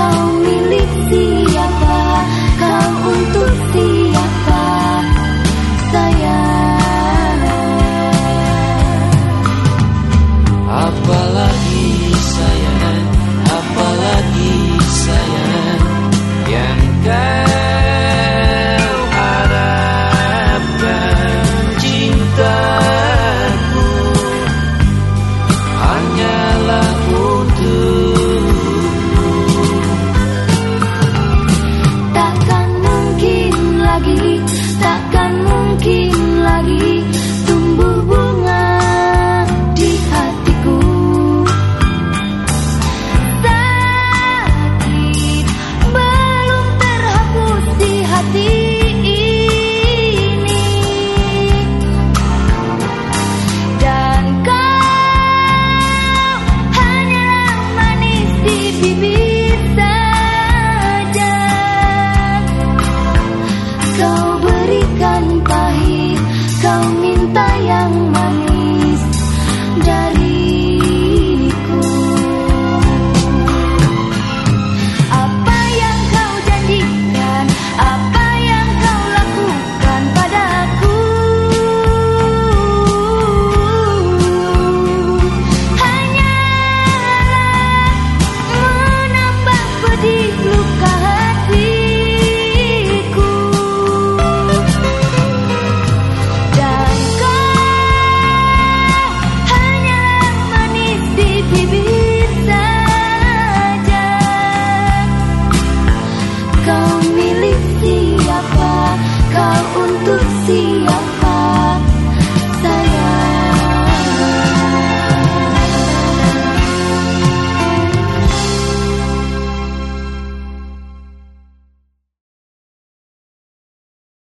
Kau milik siapa? Kau untuk siapa kau tell me see.